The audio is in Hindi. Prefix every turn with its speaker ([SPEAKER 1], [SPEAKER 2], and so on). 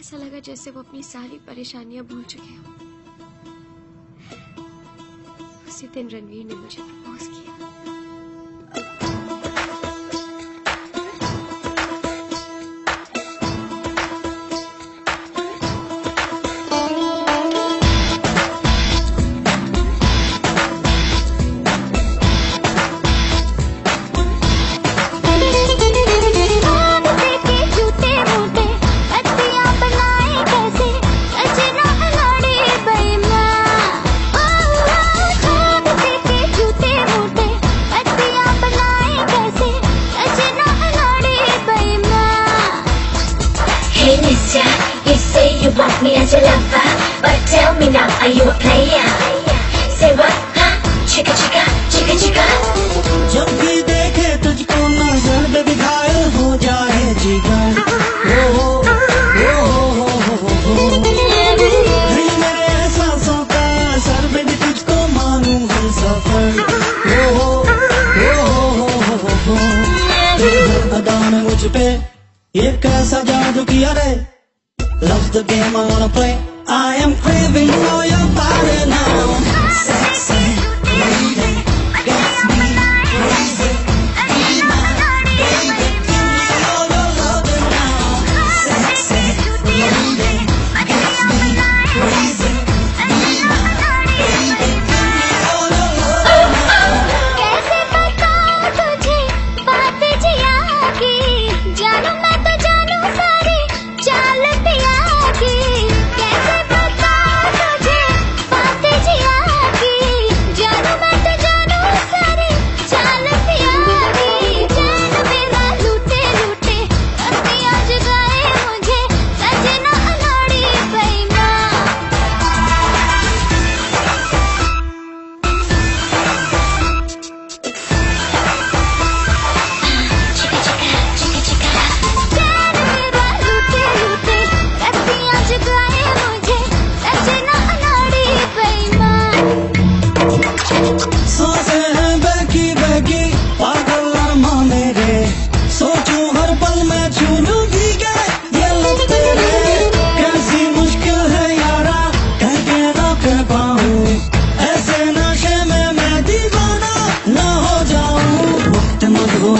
[SPEAKER 1] ऐसा लगा जैसे वो अपनी सारी परेशानियाँ भूल चुके हो। उसी दिन रणवीर ने मुझे प्रपोज किया।
[SPEAKER 2] Are you a player? Say what, huh? Chicka chicka, chicka chicka
[SPEAKER 3] जब भी देखे तुझको नज़र बेबी घायल हो जाए जिगर हो हो हो हो हो हो हो हो हो हो ये कैसा जादू किया रे Love's the game I wanna play. I am craving for
[SPEAKER 2] जानू मैं तो